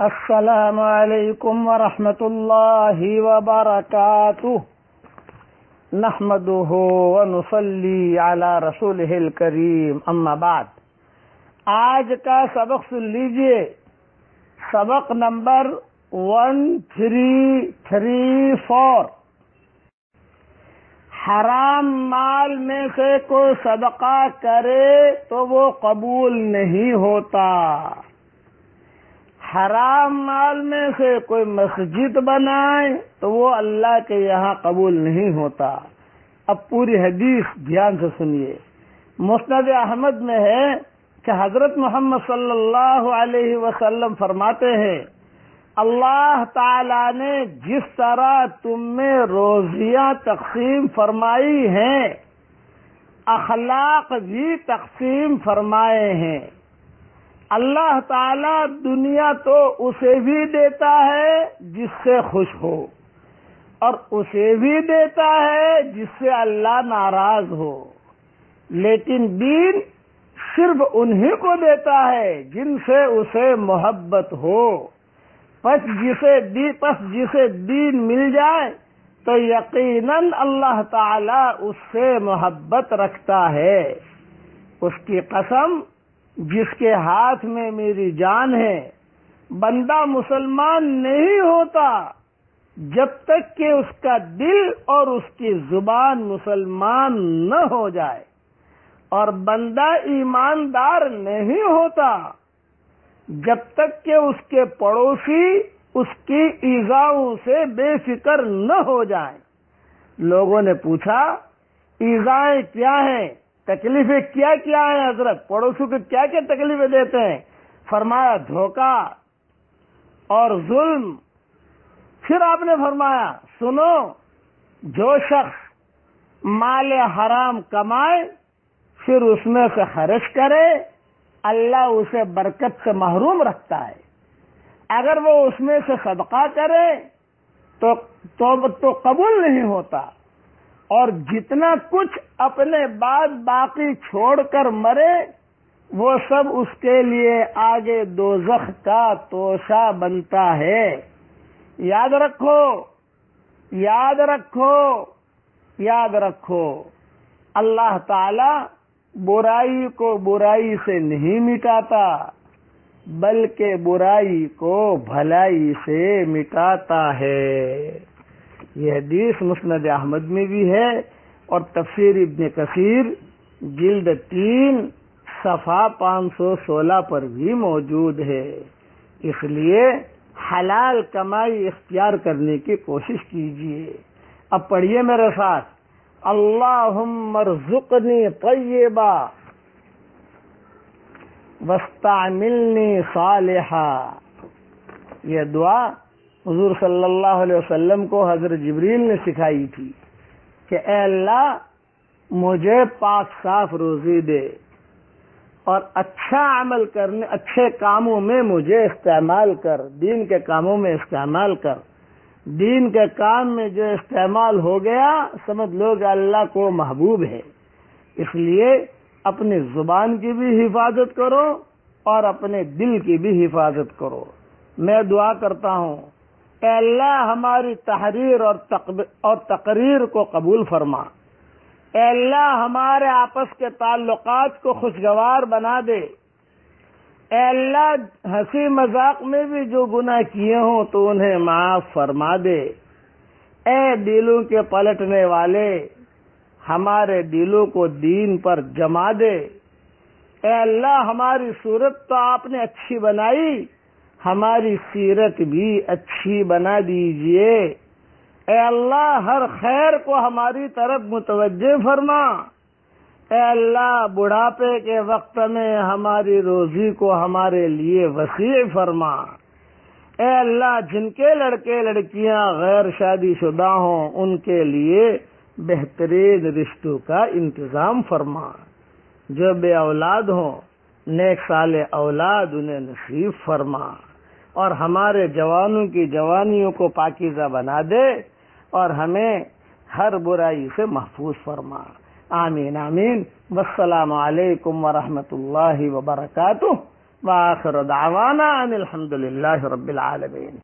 السلام علیکم ورحمۃ اللہ وبرکاتہ۔ نحمده ونصلي على رسوله الكريم اما بعد۔ آج کا سبق سن لیجیے۔ سبق number one three three four. حرام مال میں سے کوئی صدقہ کرے تو وہ قبول نہیں ہوتا۔ حرام مال میں سے کوئی مسجد بنائے تو وہ اللہ کے یہاں قبول نہیں ہوتا۔ اب پوری حدیث دھیان سے سنیے۔ مسند احمد میں ہے کہ حضرت محمد صلی اللہ علیہ وسلم فرماتے ہیں، اللہ تعالی نے جس طرح تم میں روزیاں تقسیم فرمائی ہیں اخلاق بھی تقسیم فرمائے ہیں۔ اللہ تعالی دنیا تو اسے بھی دیتا ہے جس سے خوش ہو، اور اسے بھی دیتا ہے جس سے اللہ ناراض ہو۔ لیکن دین صرف انہی کو دیتا ہے جن سے اسے محبت ہو۔ پس جسے دی، پس جسے دین مل جائے تو یقیناً اللہ تعالی اس سے محبت رکھتا ہے۔ اس کی قسم جس کے ہاتھ میں میری جان ہے، بندہ مسلمان نہیں ہوتا جب تک کہ اس کا دل اور اس کی زبان مسلمان نہ ہو جائے۔ اور بندہ ایماندار نہیں ہوتا جب تک کہ اس کے پڑوسی اس کی ایزاؤں سے بے فکر نہ ہو جائیں۔ لوگوں نے پوچھا، ایزائیں کیا ہیں؟ تکلیفیں کیا کیا ہیں حضرت؟ پڑوسیوں کو کیا کیا تکلیفیں دیتے ہیں؟ فرمایا دھوکہ اور ظلم۔ پھر آپ نے فرمایا، سنو، جو شخص مال حرام کمائے، پھر اس میں سے خرچ کرے، اللہ اسے برکت سے محروم رکھتا ہے۔ اگر وہ اس میں سے صدقہ کرے، تو تو قبول نہیں ہوتا۔ اور جتنا کچھ اپنے بعد باقی چھوڑ کر مرے، وہ سب اس کے لیے آگے دو زخ کا توشا بنتا ہے۔ یاد رکھو یاد رکھو یاد رکھو۔ اللہ تعالی برائی کو برائی سے نہیں مٹاتا، بلکہ برائی کو بھلائی سے مٹاتا ہے۔ یہ حدیث مسند احمد میں بھی ہے اور تفسیر ابن کثیر جلد تین صفا پانچ سو سولہ پر بھی موجود ہے۔ اس لیے حلال کمائی اختیار کرنے کی کوشش کیجیے اب پڑھیے میرے ساتھ۔ اللہ مرزقنی طیبہ۔ وسطہ ملنی صالحہ۔ یہ دعا حضور صلی اللہ علیہ وسلم کو حضرت جبریل نے سکھائی تھی کہ اے اللہ، مجھے پاک صاف روزی دے اور اچھا عمل کرنے، اچھے کاموں میں مجھے استعمال کر، دین کے کاموں میں استعمال کر۔ دین کے کام میں جو استعمال ہو گیا، سمجھ لو کہ اللہ کو محبوب ہے۔ اس لیے اپنی زبان کی بھی حفاظت کرو اور اپنے دل کی بھی حفاظت کرو۔ میں دعا کرتا ہوں اے اللہ ہماری تحریر اور تقریر کو قبول فرما۔ اے اللہ ہمارے آپس کے تعلقات کو خوشگوار بنا دے۔ اے اللہ ہنسی مذاق میں بھی جو گناہ کیے ہوں تو انہیں معاف فرما دے۔ اے دلوں کے پلٹنے والے، ہمارے دلوں کو دین پر جما دے۔ اے اللہ ہماری صورت تو آپ نے اچھی بنائی۔ ہماری سیرت بھی اچھی بنا دیجیے۔ اے اللہ، ہر خیر کو ہماری طرف متوجہ فرما۔ اے اللہ، بڑھاپے کے وقت میں ہماری روزی کو ہمارے لیے وسیع فرما۔ اے اللہ، جن کے لڑکے لڑکیاں غیر شادی شدہ ہوں، ان کے لیے بہترین رشتوں کا انتظام فرما۔ جو بے اولاد ہوں، نیک سال اولاد انہیں نصیب فرما۔ اور ہمارے جوانوں کی جوانیوں کو پاکیزہ بنا دے اور ہمیں ہر برائی سے محفوظ فرما۔ آمین آمین۔ والسلام علیکم ورحمۃ اللہ وبرکاتہ۔ وآخر دعوانا ان الحمد للہ رب العالمین۔